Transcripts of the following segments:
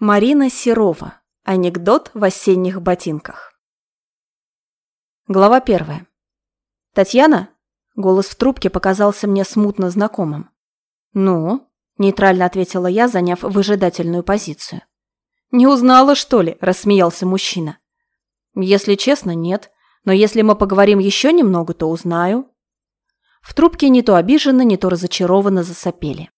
Марина Серова. Анекдот в осенних ботинках. Глава первая. «Татьяна?» Голос в трубке показался мне смутно знакомым. «Ну?» – нейтрально ответила я, заняв выжидательную позицию. «Не узнала, что ли?» – рассмеялся мужчина. «Если честно, нет. Но если мы поговорим еще немного, то узнаю». В трубке не то обиженно, не то разочарованно засопели.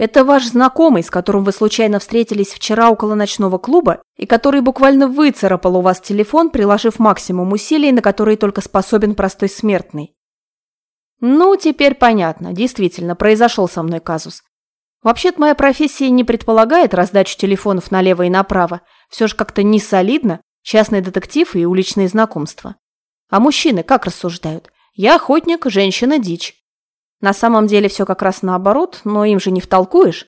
Это ваш знакомый, с которым вы случайно встретились вчера около ночного клуба и который буквально выцарапал у вас телефон, приложив максимум усилий, на которые только способен простой смертный. Ну, теперь понятно. Действительно, произошел со мной казус. Вообще-то моя профессия не предполагает раздачу телефонов налево и направо. Все же как-то не солидно. Частный детектив и уличные знакомства. А мужчины как рассуждают? Я охотник, женщина – дичь. На самом деле все как раз наоборот, но им же не втолкуешь.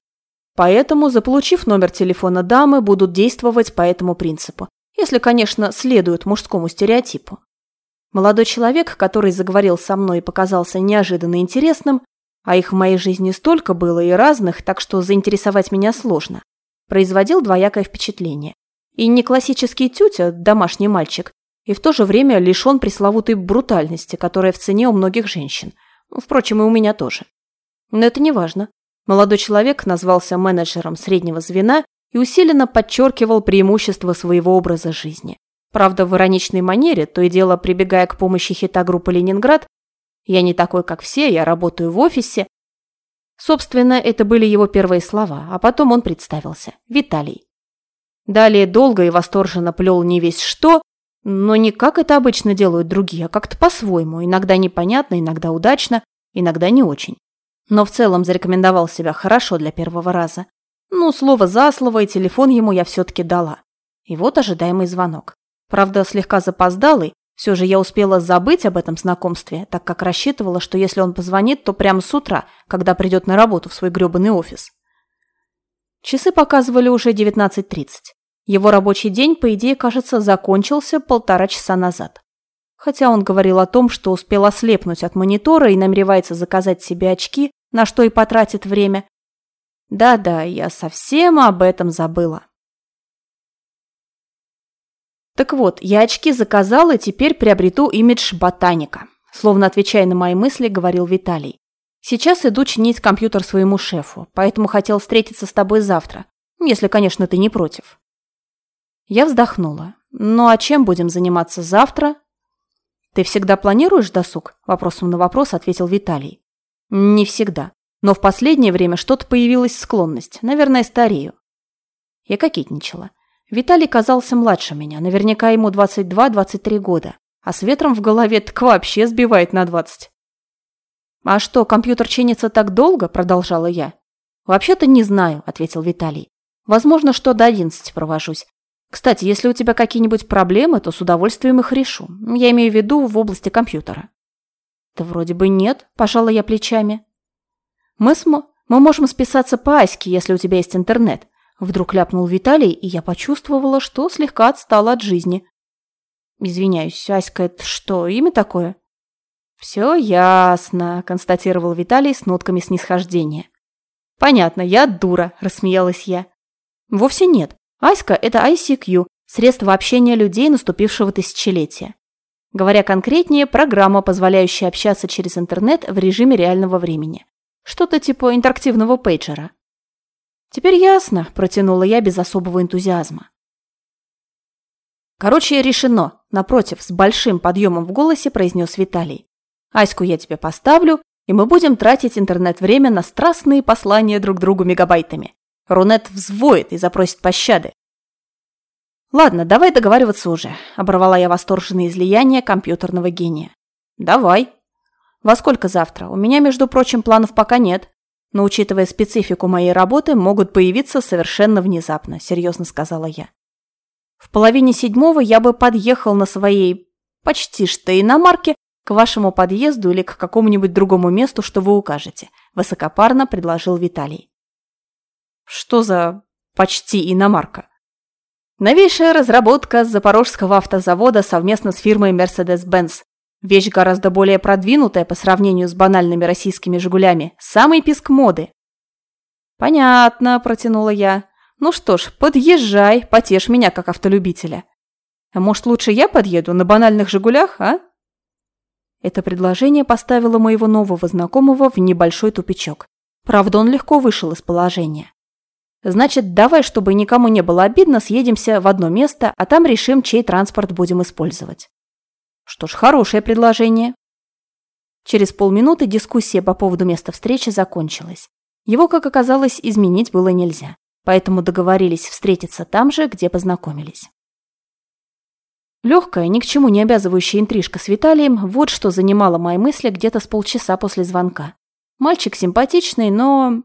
Поэтому, заполучив номер телефона дамы, будут действовать по этому принципу. Если, конечно, следуют мужскому стереотипу. Молодой человек, который заговорил со мной и показался неожиданно интересным, а их в моей жизни столько было и разных, так что заинтересовать меня сложно, производил двоякое впечатление. И не классический тютя, домашний мальчик, и в то же время лишен пресловутой брутальности, которая в цене у многих женщин – Впрочем, и у меня тоже. Но это не важно. Молодой человек назвался менеджером среднего звена и усиленно подчеркивал преимущества своего образа жизни. Правда, в ироничной манере, то и дело прибегая к помощи хита группы «Ленинград», «Я не такой, как все, я работаю в офисе». Собственно, это были его первые слова, а потом он представился – Виталий. Далее долго и восторженно плел не весь что, но не как это обычно делают другие, а как-то по-своему, иногда непонятно, иногда удачно, иногда не очень. Но в целом зарекомендовал себя хорошо для первого раза. Ну, слово за слово, и телефон ему я все-таки дала. И вот ожидаемый звонок. Правда, слегка запоздалый, все же я успела забыть об этом знакомстве, так как рассчитывала, что если он позвонит, то прямо с утра, когда придет на работу в свой гребаный офис. Часы показывали уже 19.30. Его рабочий день, по идее, кажется, закончился полтора часа назад. Хотя он говорил о том, что успел ослепнуть от монитора и намеревается заказать себе очки, на что и потратит время. Да-да, я совсем об этом забыла. Так вот, я очки заказала и теперь приобрету имидж ботаника. Словно отвечая на мои мысли, говорил Виталий. Сейчас иду чинить компьютер своему шефу, поэтому хотел встретиться с тобой завтра. Если, конечно, ты не против. Я вздохнула. «Ну а чем будем заниматься завтра?» «Ты всегда планируешь досуг?» Вопросом на вопрос ответил Виталий. «Не всегда. Но в последнее время что-то появилась склонность. Наверное, старею». Я кокетничала. Виталий казался младше меня. Наверняка ему 22-23 года. А с ветром в голове так вообще сбивает на 20. «А что, компьютер чинится так долго?» – продолжала я. «Вообще-то не знаю», – ответил Виталий. «Возможно, что до 11 провожусь. Кстати, если у тебя какие-нибудь проблемы, то с удовольствием их решу. Я имею в виду в области компьютера. Да вроде бы нет, пожала я плечами. Мы с. Мы можем списаться по Аське, если у тебя есть интернет. Вдруг ляпнул Виталий, и я почувствовала, что слегка отстала от жизни. Извиняюсь, Аська, это что, имя такое? Все ясно, констатировал Виталий с нотками снисхождения. Понятно, я дура, рассмеялась я. Вовсе нет. Аська – это ICQ – средство общения людей наступившего тысячелетия. Говоря конкретнее, программа, позволяющая общаться через интернет в режиме реального времени. Что-то типа интерактивного пейджера. «Теперь ясно», – протянула я без особого энтузиазма. «Короче, решено», – напротив, с большим подъемом в голосе произнес Виталий. «Аську я тебе поставлю, и мы будем тратить интернет-время на страстные послания друг другу мегабайтами. Рунет взвоет и запросит пощады. «Ладно, давай договариваться уже», – оборвала я восторженное излияние компьютерного гения. «Давай». «Во сколько завтра? У меня, между прочим, планов пока нет. Но, учитывая специфику моей работы, могут появиться совершенно внезапно», – серьезно сказала я. «В половине седьмого я бы подъехал на своей почти что иномарке к вашему подъезду или к какому-нибудь другому месту, что вы укажете», – высокопарно предложил Виталий. Что за почти иномарка? Новейшая разработка Запорожского автозавода совместно с фирмой Mercedes-Benz. Вещь гораздо более продвинутая по сравнению с банальными российскими «Жигулями». Самый писк моды. «Понятно», – протянула я. Ну что ж, подъезжай, потешь меня как автолюбителя. А может, лучше я подъеду на банальных «Жигулях», а? Это предложение поставило моего нового знакомого в небольшой тупичок. Правда, он легко вышел из положения. Значит, давай, чтобы никому не было обидно, съедемся в одно место, а там решим, чей транспорт будем использовать. Что ж, хорошее предложение. Через полминуты дискуссия по поводу места встречи закончилась. Его, как оказалось, изменить было нельзя. Поэтому договорились встретиться там же, где познакомились. Легкая, ни к чему не обязывающая интрижка с Виталием – вот что занимало мои мысли где-то с полчаса после звонка. Мальчик симпатичный, но...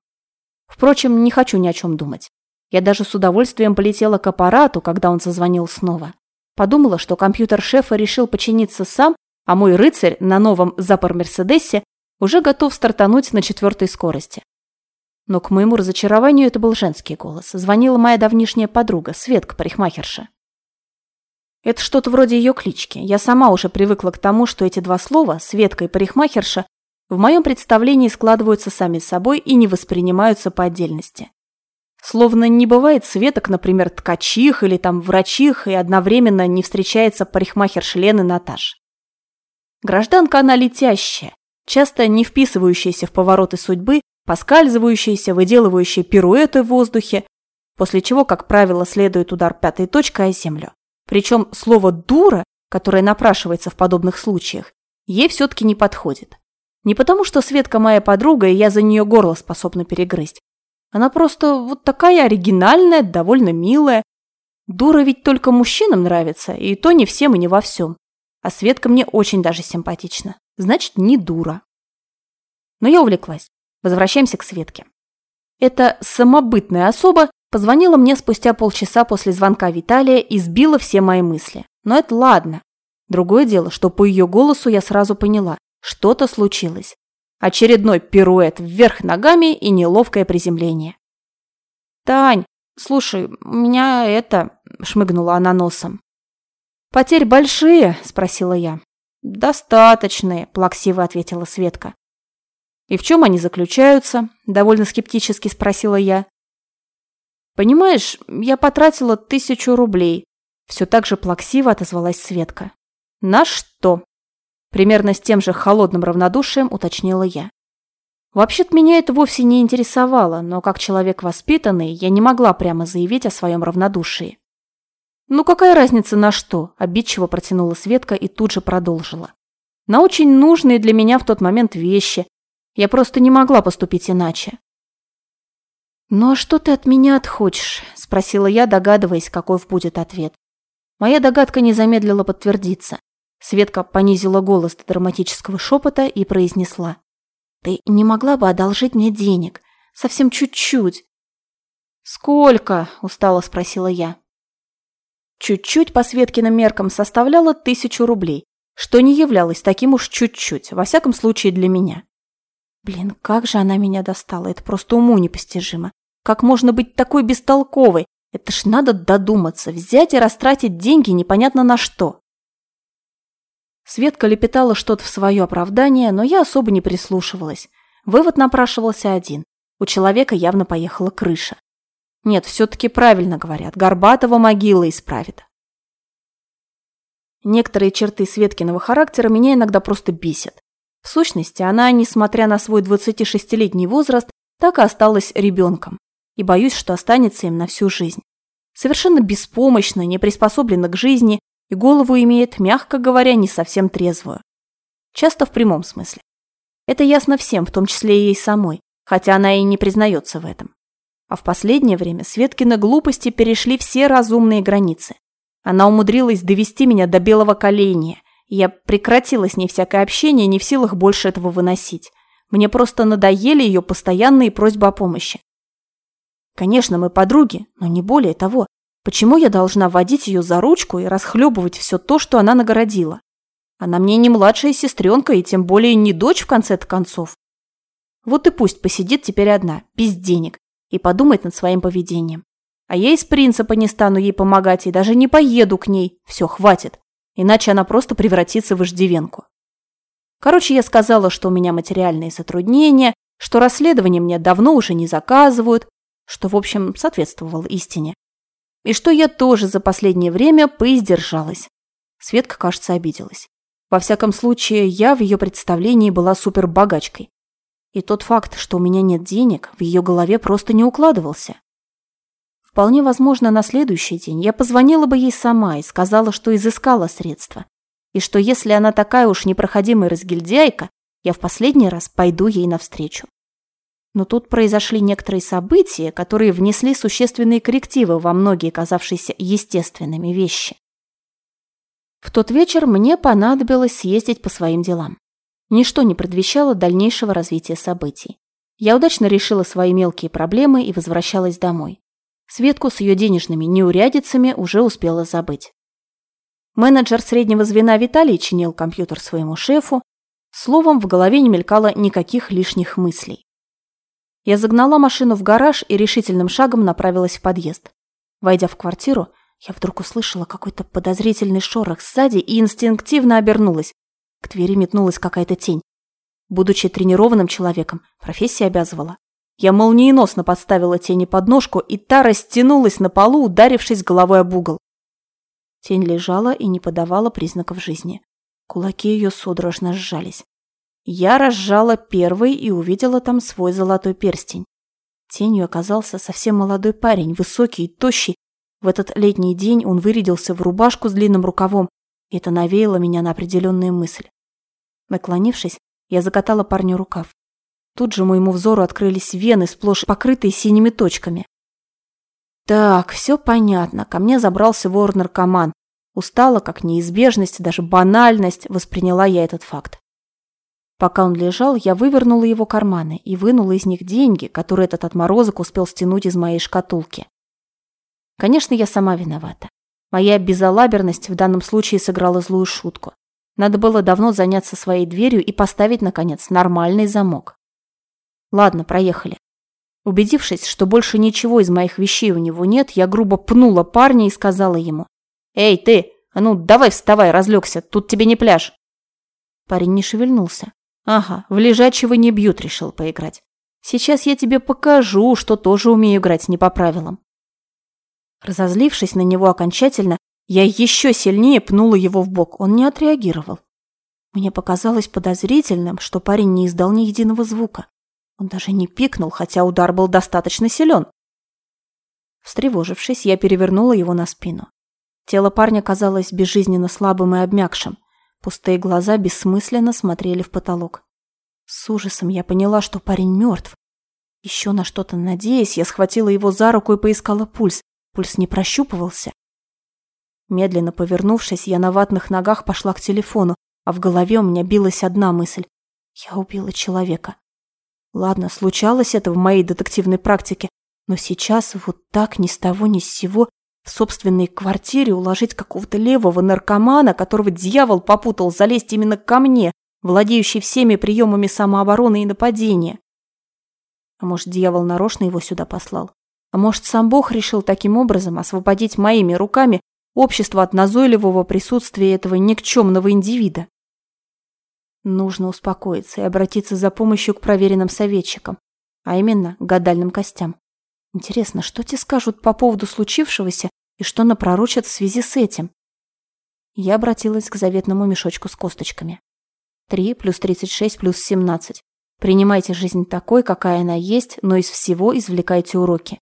Впрочем, не хочу ни о чем думать. Я даже с удовольствием полетела к аппарату, когда он созвонил снова. Подумала, что компьютер шефа решил починиться сам, а мой рыцарь на новом Запор-Мерседесе уже готов стартануть на четвертой скорости. Но к моему разочарованию это был женский голос. Звонила моя давнишняя подруга, Светка, парикмахерша. Это что-то вроде ее клички. Я сама уже привыкла к тому, что эти два слова, Светка и парикмахерша, в моем представлении складываются сами собой и не воспринимаются по отдельности. Словно не бывает Светок, например, ткачих или там врачих, и одновременно не встречается парикмахерша Лены Наташ. Гражданка она летящая, часто не вписывающаяся в повороты судьбы, поскальзывающаяся, выделывающая пируэты в воздухе, после чего, как правило, следует удар пятой точкой о землю. Причем слово «дура», которое напрашивается в подобных случаях, ей все-таки не подходит. Не потому, что Светка моя подруга, и я за нее горло способна перегрызть. Она просто вот такая оригинальная, довольно милая. Дура ведь только мужчинам нравится, и то не всем и не во всем. А Светка мне очень даже симпатична. Значит, не дура. Но я увлеклась. Возвращаемся к Светке. Эта самобытная особа Позвонила мне спустя полчаса после звонка Виталия и сбила все мои мысли. Но это ладно. Другое дело, что по ее голосу я сразу поняла, что-то случилось. Очередной пируэт вверх ногами и неловкое приземление. «Тань, слушай, у меня это...» – шмыгнула она носом. «Потерь большие?» – спросила я. «Достаточные», – плаксиво ответила Светка. «И в чем они заключаются?» – довольно скептически спросила я. «Понимаешь, я потратила тысячу рублей», – все так же плаксиво отозвалась Светка. «На что?» Примерно с тем же холодным равнодушием уточнила я. Вообще-то меня это вовсе не интересовало, но как человек воспитанный, я не могла прямо заявить о своем равнодушии. «Ну какая разница на что?» – обидчиво протянула Светка и тут же продолжила. «На очень нужные для меня в тот момент вещи. Я просто не могла поступить иначе. «Ну а что ты от меня отхочешь?» – спросила я, догадываясь, каков будет ответ. Моя догадка не замедлила подтвердиться. Светка понизила голос до драматического шепота и произнесла. «Ты не могла бы одолжить мне денег? Совсем чуть-чуть». «Сколько?» – устало спросила я. Чуть-чуть по Светкиным меркам составляло тысячу рублей, что не являлось таким уж чуть-чуть, во всяком случае для меня. Блин, как же она меня достала, это просто уму непостижимо. Как можно быть такой бестолковой? Это ж надо додуматься, взять и растратить деньги непонятно на что. Светка лепетала что-то в свое оправдание, но я особо не прислушивалась. Вывод напрашивался один. У человека явно поехала крыша. Нет, все-таки правильно говорят, Горбатова могила исправит. Некоторые черты Светкиного характера меня иногда просто бесят. В сущности, она, несмотря на свой 26-летний возраст, так и осталась ребенком и боюсь, что останется им на всю жизнь. Совершенно беспомощна, не приспособлена к жизни и голову имеет, мягко говоря, не совсем трезвую. Часто в прямом смысле. Это ясно всем, в том числе и ей самой, хотя она и не признается в этом. А в последнее время Светкины глупости перешли все разумные границы. Она умудрилась довести меня до белого коленя, я прекратила с ней всякое общение, не в силах больше этого выносить. Мне просто надоели ее постоянные просьбы о помощи. Конечно, мы подруги, но не более того. Почему я должна водить ее за ручку и расхлебывать все то, что она нагородила? Она мне не младшая сестренка и тем более не дочь в конце-то концов. Вот и пусть посидит теперь одна, без денег, и подумает над своим поведением. А я из принципа не стану ей помогать и даже не поеду к ней. Все, хватит. Иначе она просто превратится в иждивенку. Короче, я сказала, что у меня материальные затруднения, что расследование мне давно уже не заказывают, что, в общем, соответствовало истине. И что я тоже за последнее время поиздержалась. Светка, кажется, обиделась. Во всяком случае, я в ее представлении была супербогачкой. И тот факт, что у меня нет денег, в ее голове просто не укладывался. Вполне возможно, на следующий день я позвонила бы ей сама и сказала, что изыскала средства. И что если она такая уж непроходимая разгильдяйка, я в последний раз пойду ей навстречу. Но тут произошли некоторые события, которые внесли существенные коррективы во многие казавшиеся естественными вещи. В тот вечер мне понадобилось съездить по своим делам. Ничто не предвещало дальнейшего развития событий. Я удачно решила свои мелкие проблемы и возвращалась домой. Светку с ее денежными неурядицами уже успела забыть. Менеджер среднего звена Виталий чинил компьютер своему шефу. Словом, в голове не мелькало никаких лишних мыслей. Я загнала машину в гараж и решительным шагом направилась в подъезд. Войдя в квартиру, я вдруг услышала какой-то подозрительный шорох сзади и инстинктивно обернулась. К двери метнулась какая-то тень. Будучи тренированным человеком, профессия обязывала. Я молниеносно подставила тени под ножку, и та растянулась на полу, ударившись головой об угол. Тень лежала и не подавала признаков жизни. Кулаки ее судорожно сжались. Я разжала первый и увидела там свой золотой перстень. Тенью оказался совсем молодой парень, высокий и тощий, в этот летний день он вырядился в рубашку с длинным рукавом, и это навеяло меня на определенные мысли. Наклонившись, я закатала парню рукав. Тут же моему взору открылись вены, сплошь покрытые синими точками. Так, все понятно. Ко мне забрался вор-наркоман. Устала, как неизбежность, даже банальность, восприняла я этот факт. Пока он лежал, я вывернула его карманы и вынула из них деньги, которые этот отморозок успел стянуть из моей шкатулки. Конечно, я сама виновата. Моя безалаберность в данном случае сыграла злую шутку. Надо было давно заняться своей дверью и поставить, наконец, нормальный замок. Ладно, проехали. Убедившись, что больше ничего из моих вещей у него нет, я грубо пнула парня и сказала ему. «Эй, ты! А ну, давай вставай, разлегся, тут тебе не пляж!» Парень не шевельнулся. Ага, в лежачего не бьют, решил поиграть. Сейчас я тебе покажу, что тоже умею играть не по правилам. Разозлившись на него окончательно, я еще сильнее пнула его в бок. Он не отреагировал. Мне показалось подозрительным, что парень не издал ни единого звука. Он даже не пикнул, хотя удар был достаточно силен. Встревожившись, я перевернула его на спину. Тело парня казалось безжизненно слабым и обмякшим. Пустые глаза бессмысленно смотрели в потолок. С ужасом я поняла, что парень мертв. Еще на что-то надеясь, я схватила его за руку и поискала пульс. Пульс не прощупывался. Медленно повернувшись, я на ватных ногах пошла к телефону, а в голове у меня билась одна мысль. Я убила человека. Ладно, случалось это в моей детективной практике, но сейчас вот так ни с того ни с сего в собственной квартире уложить какого-то левого наркомана, которого дьявол попутал залезть именно ко мне, владеющий всеми приемами самообороны и нападения. А может, дьявол нарочно его сюда послал? А может, сам Бог решил таким образом освободить моими руками общество от назойливого присутствия этого никчемного индивида? Нужно успокоиться и обратиться за помощью к проверенным советчикам, а именно к гадальным костям. Интересно, что те скажут по поводу случившегося и что напророчат в связи с этим? Я обратилась к заветному мешочку с косточками. 3 плюс 36 плюс 17. Принимайте жизнь такой, какая она есть, но из всего извлекайте уроки.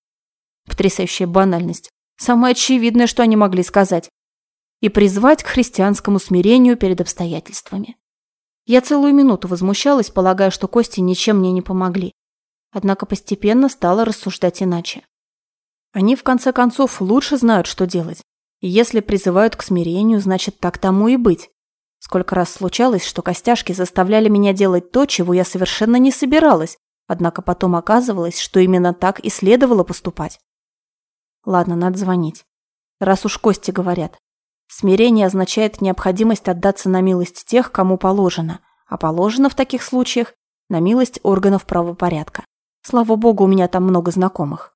Потрясающая банальность. Самое очевидное, что они могли сказать. И призвать к христианскому смирению перед обстоятельствами. Я целую минуту возмущалась, полагая, что кости ничем мне не помогли. Однако постепенно стала рассуждать иначе. Они, в конце концов, лучше знают, что делать. И если призывают к смирению, значит, так тому и быть. Сколько раз случалось, что костяшки заставляли меня делать то, чего я совершенно не собиралась, однако потом оказывалось, что именно так и следовало поступать. Ладно, надо звонить. Раз уж кости говорят. Смирение означает необходимость отдаться на милость тех, кому положено, а положено в таких случаях на милость органов правопорядка. Слава богу, у меня там много знакомых.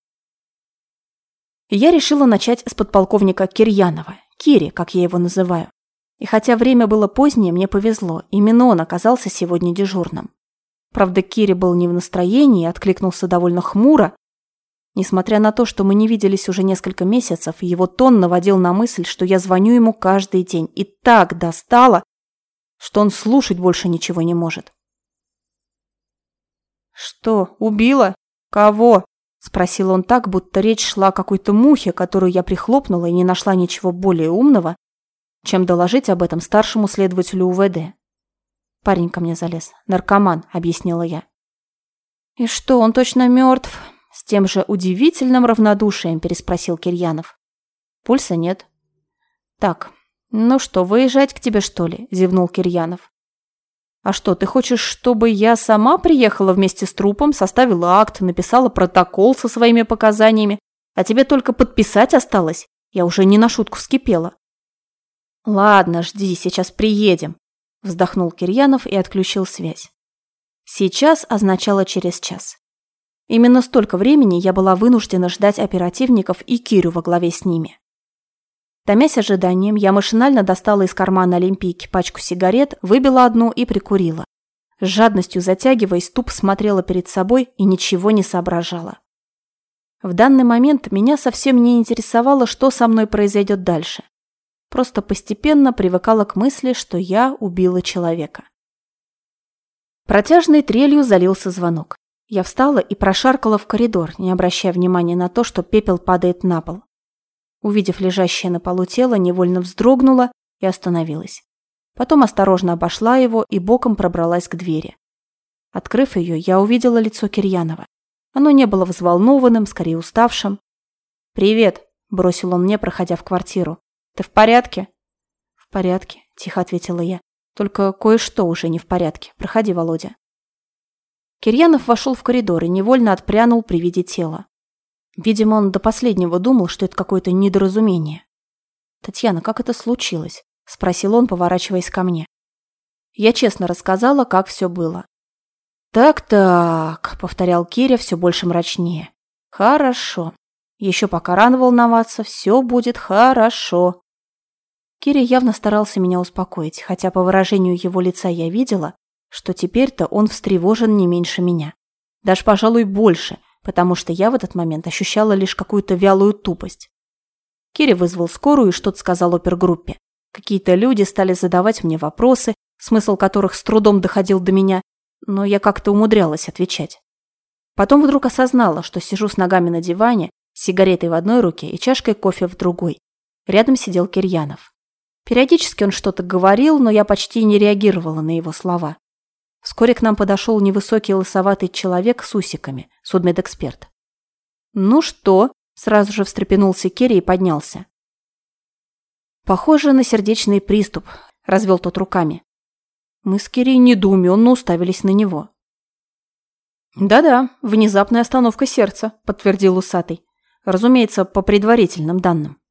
Я решила начать с подполковника Кирьянова, Кири, как я его называю. И хотя время было позднее, мне повезло, именно он оказался сегодня дежурным. Правда, Кири был не в настроении и откликнулся довольно хмуро, Несмотря на то, что мы не виделись уже несколько месяцев, его тон наводил на мысль, что я звоню ему каждый день. И так достало, что он слушать больше ничего не может. «Что, убила? Кого?» – спросил он так, будто речь шла о какой-то мухе, которую я прихлопнула и не нашла ничего более умного, чем доложить об этом старшему следователю УВД. Парень ко мне залез. «Наркоман», – объяснила я. «И что, он точно мертв?» С тем же удивительным равнодушием переспросил Кирьянов. «Пульса нет». «Так, ну что, выезжать к тебе, что ли?» – зевнул Кирьянов. «А что, ты хочешь, чтобы я сама приехала вместе с трупом, составила акт, написала протокол со своими показаниями, а тебе только подписать осталось? Я уже не на шутку вскипела». «Ладно, жди, сейчас приедем», – вздохнул Кирьянов и отключил связь. «Сейчас» означало «через час». Именно столько времени я была вынуждена ждать оперативников и Кирю во главе с ними. Томясь ожиданием, я машинально достала из кармана Олимпийки пачку сигарет, выбила одну и прикурила. С жадностью затягиваясь, туп смотрела перед собой и ничего не соображала. В данный момент меня совсем не интересовало, что со мной произойдет дальше. Просто постепенно привыкала к мысли, что я убила человека. Протяжной трелью залился звонок. Я встала и прошаркала в коридор, не обращая внимания на то, что пепел падает на пол. Увидев лежащее на полу тело, невольно вздрогнула и остановилась. Потом осторожно обошла его и боком пробралась к двери. Открыв ее, я увидела лицо Кирьянова. Оно не было взволнованным, скорее уставшим. «Привет», – бросил он мне, проходя в квартиру. «Ты в порядке?» «В порядке», – тихо ответила я. «Только кое-что уже не в порядке. Проходи, Володя». Кирьянов вошел в коридор и невольно отпрянул при виде тела. Видимо, он до последнего думал, что это какое-то недоразумение. «Татьяна, как это случилось?» – спросил он, поворачиваясь ко мне. Я честно рассказала, как все было. «Так-так», – повторял Киря все больше мрачнее. «Хорошо. Еще пока рано волноваться, все будет хорошо». Киря явно старался меня успокоить, хотя по выражению его лица я видела, что теперь-то он встревожен не меньше меня. Даже, пожалуй, больше – потому что я в этот момент ощущала лишь какую-то вялую тупость. Кири вызвал скорую и что-то сказал опергруппе. Какие-то люди стали задавать мне вопросы, смысл которых с трудом доходил до меня, но я как-то умудрялась отвечать. Потом вдруг осознала, что сижу с ногами на диване, с сигаретой в одной руке и чашкой кофе в другой. Рядом сидел Кирьянов. Периодически он что-то говорил, но я почти не реагировала на его слова. Вскоре к нам подошел невысокий лысоватый человек с усиками, судмедэксперт. «Ну что?» – сразу же встрепенулся Керри и поднялся. «Похоже на сердечный приступ», – развел тот руками. Мы с Керри недоуменно уставились на него. «Да-да, внезапная остановка сердца», – подтвердил усатый. «Разумеется, по предварительным данным».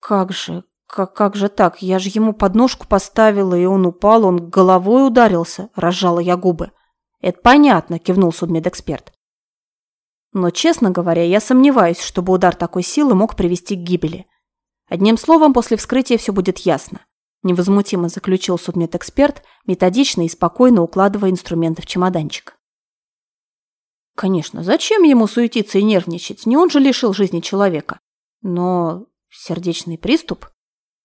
«Как же, как, как же так? Я же ему подножку поставила, и он упал, он головой ударился, разжала я губы. Это понятно, кивнул судмедэксперт. Но, честно говоря, я сомневаюсь, чтобы удар такой силы мог привести к гибели. Одним словом, после вскрытия все будет ясно. Невозмутимо заключил судмедэксперт, методично и спокойно укладывая инструменты в чемоданчик. Конечно, зачем ему суетиться и нервничать? Не он же лишил жизни человека. Но сердечный приступ?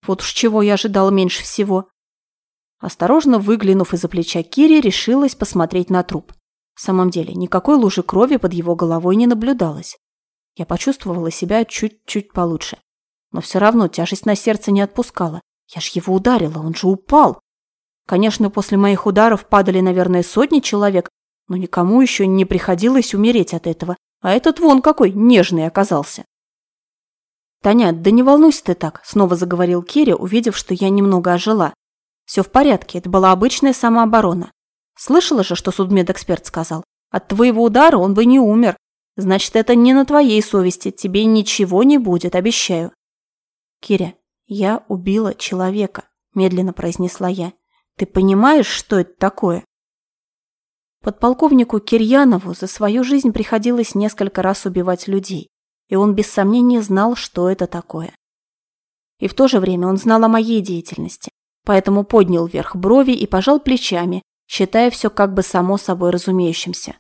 Вот уж чего я ожидала меньше всего. Осторожно выглянув из-за плеча Кири, решилась посмотреть на труп. В самом деле, никакой лужи крови под его головой не наблюдалось. Я почувствовала себя чуть-чуть получше. Но все равно тяжесть на сердце не отпускала. Я ж его ударила, он же упал. Конечно, после моих ударов падали, наверное, сотни человек, но никому еще не приходилось умереть от этого. А этот вон какой нежный оказался. «Таня, да не волнуйся ты так», – снова заговорил Киря, увидев, что я немного ожила. «Все в порядке, это была обычная самооборона. Слышала же, что судмедэксперт сказал? От твоего удара он бы не умер. Значит, это не на твоей совести, тебе ничего не будет, обещаю». «Киря, я убила человека», – медленно произнесла я. «Ты понимаешь, что это такое?» Подполковнику Кирьянову за свою жизнь приходилось несколько раз убивать людей и он без сомнения знал, что это такое. И в то же время он знал о моей деятельности, поэтому поднял вверх брови и пожал плечами, считая все как бы само собой разумеющимся.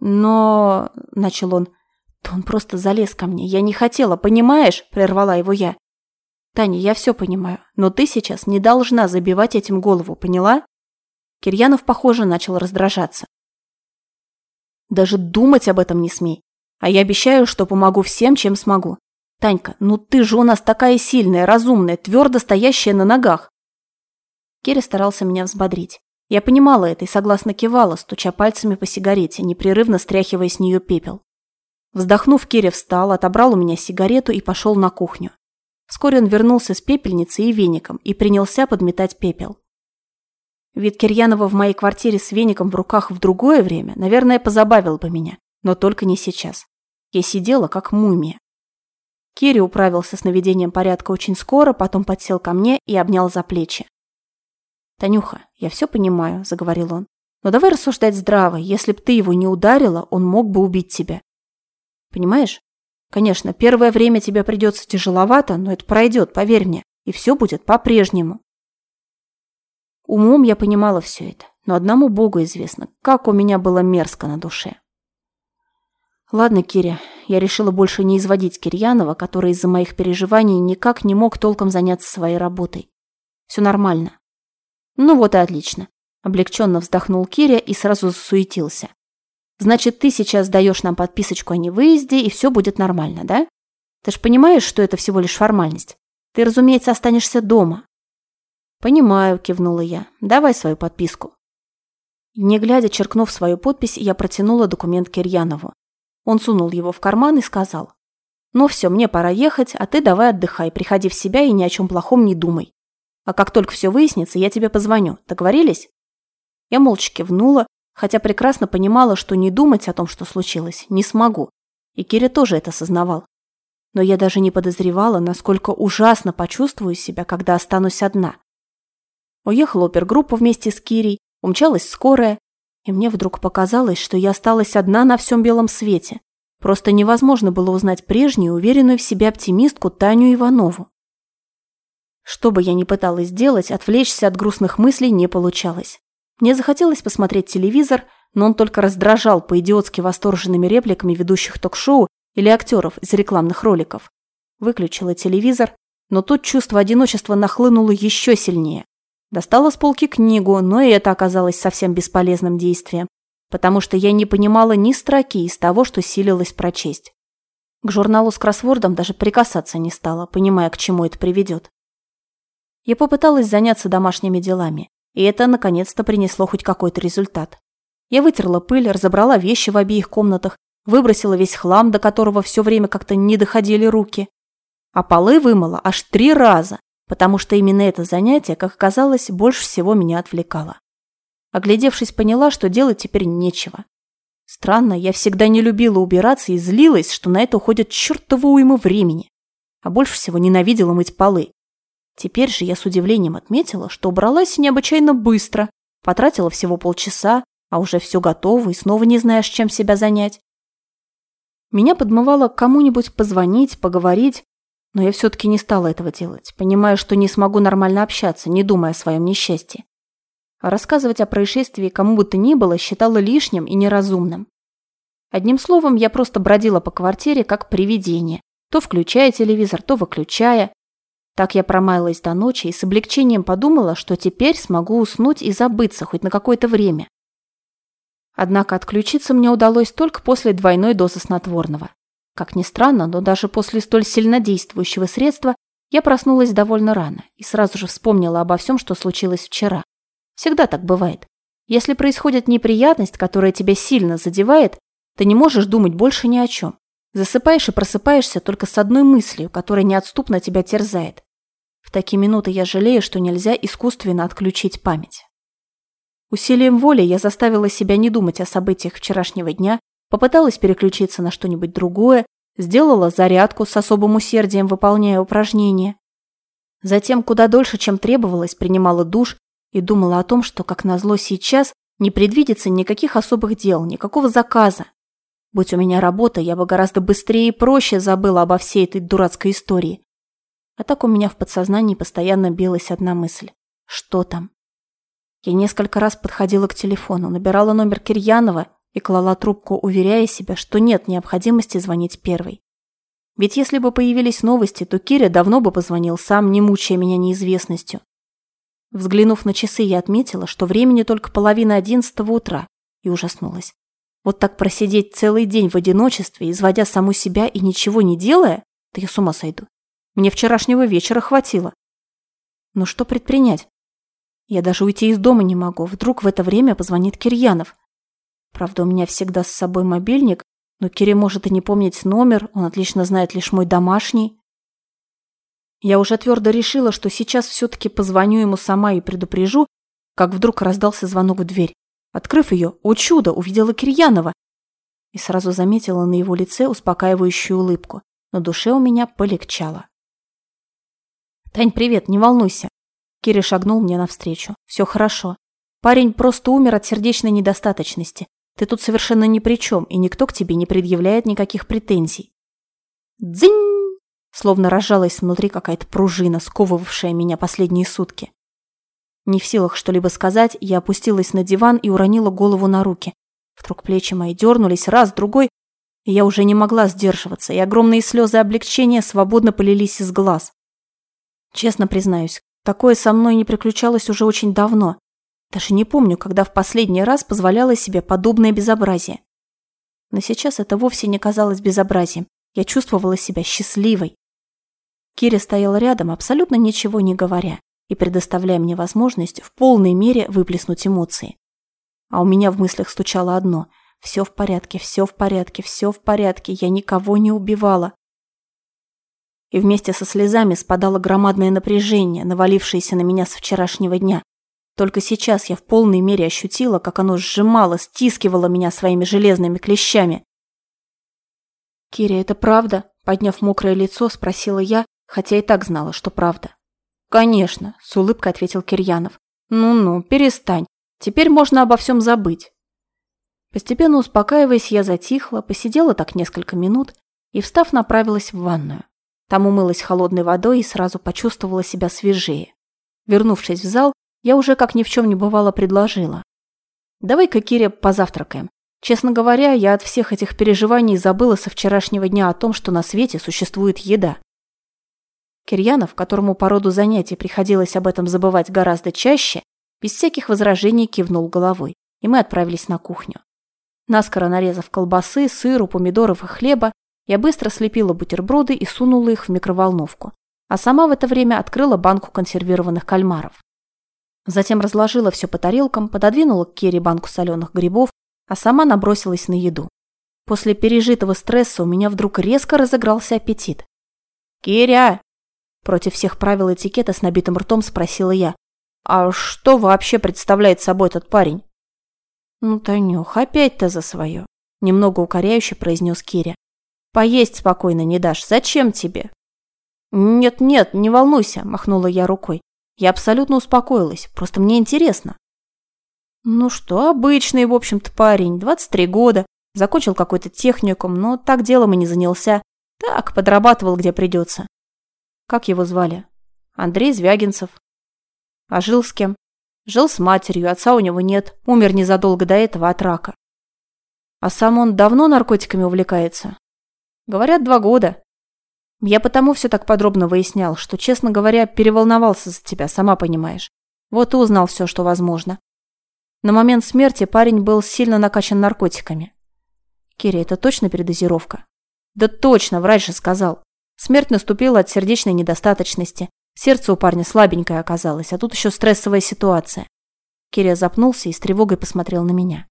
Но... Начал он. Да он просто залез ко мне. Я не хотела, понимаешь? Прервала его я. Таня, я все понимаю, но ты сейчас не должна забивать этим голову, поняла? Кирьянов, похоже, начал раздражаться. Даже думать об этом не смей. А я обещаю, что помогу всем, чем смогу. Танька, ну ты же у нас такая сильная, разумная, твердо стоящая на ногах. Киря старался меня взбодрить. Я понимала это и согласно кивала, стуча пальцами по сигарете, непрерывно стряхивая с нее пепел. Вздохнув, Киря встал, отобрал у меня сигарету и пошел на кухню. Вскоре он вернулся с пепельницей и веником и принялся подметать пепел. Вид Кирьянова в моей квартире с веником в руках в другое время, наверное, позабавил бы меня, но только не сейчас. Я сидела как мумия. Кири управился с наведением порядка очень скоро, потом подсел ко мне и обнял за плечи. «Танюха, я все понимаю», – заговорил он. «Но давай рассуждать здраво. Если б ты его не ударила, он мог бы убить тебя. Понимаешь? Конечно, первое время тебе придется тяжеловато, но это пройдет, поверь мне, и все будет по-прежнему. Умом я понимала все это, но одному Богу известно, как у меня было мерзко на душе. Ладно, Киря, я решила больше не изводить Кирьянова, который из-за моих переживаний никак не мог толком заняться своей работой. Все нормально. Ну вот и отлично. Облегченно вздохнул Киря и сразу засуетился. Значит, ты сейчас даешь нам подписочку о невыезде, и все будет нормально, да? Ты же понимаешь, что это всего лишь формальность? Ты, разумеется, останешься дома. Понимаю, кивнула я. Давай свою подписку. Не глядя, черкнув свою подпись, я протянула документ Кирьянову. Он сунул его в карман и сказал. «Ну все, мне пора ехать, а ты давай отдыхай, приходи в себя и ни о чем плохом не думай. А как только все выяснится, я тебе позвоню. Договорились?» Я молча кивнула, хотя прекрасно понимала, что не думать о том, что случилось, не смогу. И Киря тоже это осознавал. Но я даже не подозревала, насколько ужасно почувствую себя, когда останусь одна. Уехала опергруппа вместе с Кирей, умчалась скорая, и мне вдруг показалось, что я осталась одна на всем белом свете. Просто невозможно было узнать прежнюю, уверенную в себе оптимистку Таню Иванову. Что бы я ни пыталась сделать, отвлечься от грустных мыслей не получалось. Мне захотелось посмотреть телевизор, но он только раздражал по-идиотски восторженными репликами ведущих ток-шоу или актеров из рекламных роликов. Выключила телевизор, но тут чувство одиночества нахлынуло еще сильнее. Достала с полки книгу, но и это оказалось совсем бесполезным действием, потому что я не понимала ни строки из того, что силилась прочесть. К журналу с кроссвордом даже прикасаться не стала, понимая, к чему это приведет. Я попыталась заняться домашними делами. И это наконец-то принесло хоть какой-то результат. Я вытерла пыль, разобрала вещи в обеих комнатах, выбросила весь хлам, до которого все время как-то не доходили руки. А полы вымыла аж три раза, потому что именно это занятие, как оказалось, больше всего меня отвлекало. Оглядевшись, поняла, что делать теперь нечего. Странно, я всегда не любила убираться и злилась, что на это уходит чертово уйма времени. А больше всего ненавидела мыть полы. Теперь же я с удивлением отметила, что убралась необычайно быстро, потратила всего полчаса, а уже все готово и снова не знаешь, чем себя занять. Меня подмывало кому-нибудь позвонить, поговорить, но я все-таки не стала этого делать, понимая, что не смогу нормально общаться, не думая о своем несчастье. А рассказывать о происшествии кому бы то ни было считала лишним и неразумным. Одним словом, я просто бродила по квартире как привидение, то включая телевизор, то выключая, так я промаялась до ночи и с облегчением подумала, что теперь смогу уснуть и забыться хоть на какое-то время. Однако отключиться мне удалось только после двойной дозы снотворного. Как ни странно, но даже после столь сильнодействующего средства я проснулась довольно рано и сразу же вспомнила обо всем, что случилось вчера. Всегда так бывает. Если происходит неприятность, которая тебя сильно задевает, ты не можешь думать больше ни о чем. Засыпаешь и просыпаешься только с одной мыслью, которая неотступно тебя терзает. В такие минуты я жалею, что нельзя искусственно отключить память. Усилием воли я заставила себя не думать о событиях вчерашнего дня, попыталась переключиться на что-нибудь другое, сделала зарядку с особым усердием, выполняя упражнения. Затем, куда дольше, чем требовалось, принимала душ и думала о том, что, как назло, сейчас не предвидится никаких особых дел, никакого заказа. Будь у меня работа, я бы гораздо быстрее и проще забыла обо всей этой дурацкой истории. А так у меня в подсознании постоянно билась одна мысль. Что там? Я несколько раз подходила к телефону, набирала номер Кирьянова, и клала трубку, уверяя себя, что нет необходимости звонить первой. Ведь если бы появились новости, то Киря давно бы позвонил сам, не мучая меня неизвестностью. Взглянув на часы, я отметила, что времени только половина одиннадцатого утра, и ужаснулась. Вот так просидеть целый день в одиночестве, изводя саму себя и ничего не делая, да я с ума сойду. Мне вчерашнего вечера хватило. Но что предпринять? Я даже уйти из дома не могу. Вдруг в это время позвонит Кирьянов. Правда, у меня всегда с собой мобильник, но Кире может и не помнить номер, он отлично знает лишь мой домашний. Я уже твердо решила, что сейчас все-таки позвоню ему сама и предупрежу, как вдруг раздался звонок в дверь. Открыв ее, о чудо, увидела Кирьянова и сразу заметила на его лице успокаивающую улыбку. На душе у меня полегчало. «Тань, привет, не волнуйся». Кири шагнул мне навстречу. «Все хорошо. Парень просто умер от сердечной недостаточности. Ты тут совершенно ни при чем, и никто к тебе не предъявляет никаких претензий». «Дзынь!» Словно разжалась внутри какая-то пружина, сковывавшая меня последние сутки. Не в силах что-либо сказать, я опустилась на диван и уронила голову на руки. Вдруг плечи мои дернулись раз, другой, и я уже не могла сдерживаться, и огромные слезы облегчения свободно полились из глаз. Честно признаюсь, такое со мной не приключалось уже очень давно. Даже не помню, когда в последний раз позволяла себе подобное безобразие. Но сейчас это вовсе не казалось безобразием. Я чувствовала себя счастливой. Киря стоял рядом, абсолютно ничего не говоря и предоставляя мне возможность в полной мере выплеснуть эмоции. А у меня в мыслях стучало одно – все в порядке, все в порядке, все в порядке, я никого не убивала. И вместе со слезами спадало громадное напряжение, навалившееся на меня с вчерашнего дня. Только сейчас я в полной мере ощутила, как оно сжимало, стискивало меня своими железными клещами. «Киря, это правда?» – подняв мокрое лицо, спросила я, хотя и так знала, что правда. «Конечно», – с улыбкой ответил Кирьянов. «Ну-ну, перестань. Теперь можно обо всем забыть». Постепенно успокаиваясь, я затихла, посидела так несколько минут и, встав, направилась в ванную. Там умылась холодной водой и сразу почувствовала себя свежее. Вернувшись в зал, я уже как ни в чем не бывало предложила. «Давай-ка, Киря, позавтракаем. Честно говоря, я от всех этих переживаний забыла со вчерашнего дня о том, что на свете существует еда. Кирьянов, которому по роду занятий приходилось об этом забывать гораздо чаще, без всяких возражений кивнул головой, и мы отправились на кухню. Наскоро нарезав колбасы, сыру, помидоров и хлеба, я быстро слепила бутерброды и сунула их в микроволновку, а сама в это время открыла банку консервированных кальмаров. Затем разложила все по тарелкам, пододвинула к Керри банку соленых грибов, а сама набросилась на еду. После пережитого стресса у меня вдруг резко разыгрался аппетит. «Киря, Против всех правил этикета с набитым ртом спросила я. «А что вообще представляет собой этот парень?» «Ну, Танюх, опять-то за свое», – немного укоряюще произнес Киря. «Поесть спокойно не дашь. Зачем тебе?» «Нет-нет, не волнуйся», – махнула я рукой. Я абсолютно успокоилась, просто мне интересно. Ну что, обычный, в общем-то, парень, 23 года, закончил какой-то техникум, но так делом и не занялся. Так, подрабатывал, где придется. Как его звали? Андрей Звягинцев. А жил с кем? Жил с матерью, отца у него нет, умер незадолго до этого от рака. А сам он давно наркотиками увлекается? Говорят, два года. Я потому все так подробно выяснял, что, честно говоря, переволновался за тебя, сама понимаешь. Вот и узнал все, что возможно. На момент смерти парень был сильно накачан наркотиками. Кири, это точно передозировка? Да точно, врач же сказал. Смерть наступила от сердечной недостаточности. Сердце у парня слабенькое оказалось, а тут еще стрессовая ситуация. Киря запнулся и с тревогой посмотрел на меня.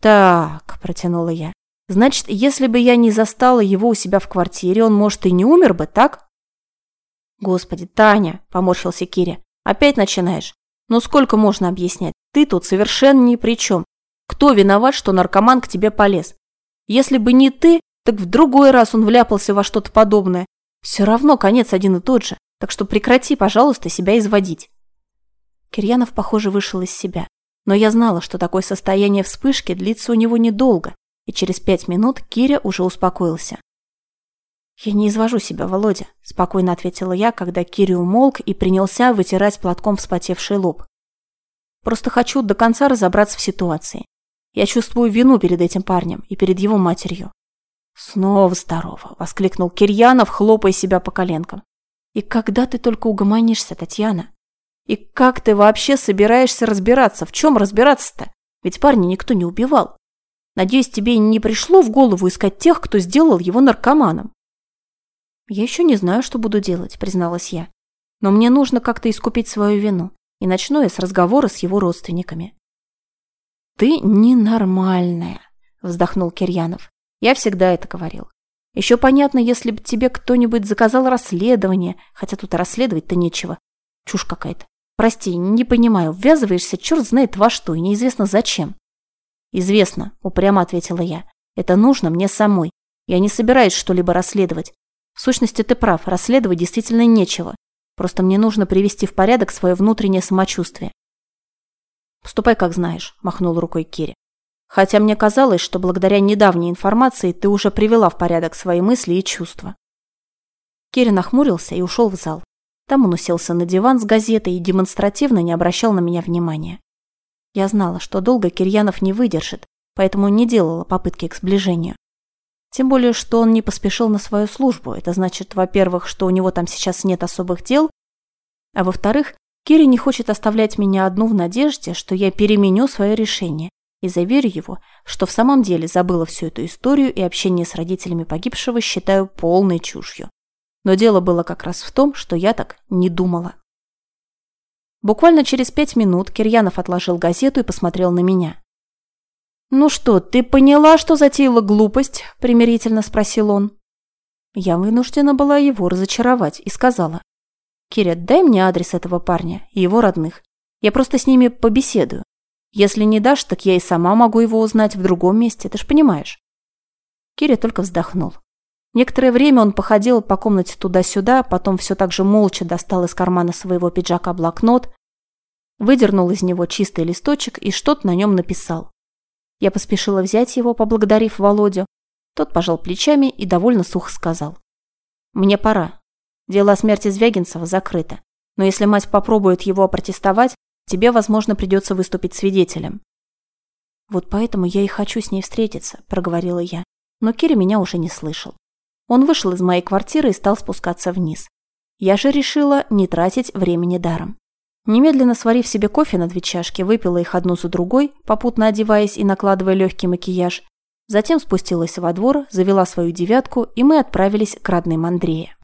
«Так», – протянула я. «Значит, если бы я не застала его у себя в квартире, он, может, и не умер бы, так?» «Господи, Таня!» – поморщился Киря. «Опять начинаешь? Ну сколько можно объяснять? Ты тут совершенно ни при чем. Кто виноват, что наркоман к тебе полез? Если бы не ты, так в другой раз он вляпался во что-то подобное. Все равно конец один и тот же, так что прекрати, пожалуйста, себя изводить. Кирьянов, похоже, вышел из себя. Но я знала, что такое состояние вспышки длится у него недолго, и через пять минут Киря уже успокоился. «Я не извожу себя, Володя», – спокойно ответила я, когда Киря умолк и принялся вытирать платком вспотевший лоб. «Просто хочу до конца разобраться в ситуации. Я чувствую вину перед этим парнем и перед его матерью. Снова здорово, воскликнул Кирьянов, хлопая себя по коленкам. И когда ты только угомонишься, Татьяна? И как ты вообще собираешься разбираться? В чем разбираться-то? Ведь парня никто не убивал. Надеюсь, тебе не пришло в голову искать тех, кто сделал его наркоманом. Я еще не знаю, что буду делать, призналась я. Но мне нужно как-то искупить свою вину. И начну я с разговора с его родственниками. «Ты ненормальная», – вздохнул Кирьянов. «Я всегда это говорил. Еще понятно, если бы тебе кто-нибудь заказал расследование, хотя тут расследовать-то нечего. Чушь какая-то. Прости, не понимаю, ввязываешься черт знает во что, и неизвестно зачем. Известно, упрямо ответила я. Это нужно мне самой. Я не собираюсь что-либо расследовать. В сущности, ты прав, расследовать действительно нечего. Просто мне нужно привести в порядок свое внутреннее самочувствие. «Поступай, как знаешь», – махнул рукой Кири. «Хотя мне казалось, что благодаря недавней информации ты уже привела в порядок свои мысли и чувства». Кири нахмурился и ушел в зал. Там он уселся на диван с газетой и демонстративно не обращал на меня внимания. Я знала, что долго Кирьянов не выдержит, поэтому не делала попытки к сближению. Тем более, что он не поспешил на свою службу. Это значит, во-первых, что у него там сейчас нет особых дел, а во-вторых, Кири не хочет оставлять меня одну в надежде, что я переменю свое решение и заверю его, что в самом деле забыла всю эту историю и общение с родителями погибшего считаю полной чушью. Но дело было как раз в том, что я так не думала. Буквально через пять минут Кирьянов отложил газету и посмотрел на меня. «Ну что, ты поняла, что затеяла глупость?» – примирительно спросил он. Я вынуждена была его разочаровать и сказала. «Киря, дай мне адрес этого парня и его родных. Я просто с ними побеседую. Если не дашь, так я и сама могу его узнать в другом месте, ты ж понимаешь». Киря только вздохнул. Некоторое время он походил по комнате туда-сюда, потом все так же молча достал из кармана своего пиджака блокнот, выдернул из него чистый листочек и что-то на нем написал. Я поспешила взять его, поблагодарив Володю. Тот пожал плечами и довольно сухо сказал. «Мне пора. Дело о смерти Звягинцева закрыто. Но если мать попробует его опротестовать, тебе, возможно, придется выступить свидетелем». «Вот поэтому я и хочу с ней встретиться», – проговорила я. Но Кири меня уже не слышал. Он вышел из моей квартиры и стал спускаться вниз. Я же решила не тратить времени даром. Немедленно сварив себе кофе на две чашки, выпила их одну за другой, попутно одеваясь и накладывая легкий макияж. Затем спустилась во двор, завела свою девятку, и мы отправились к родным Андрея.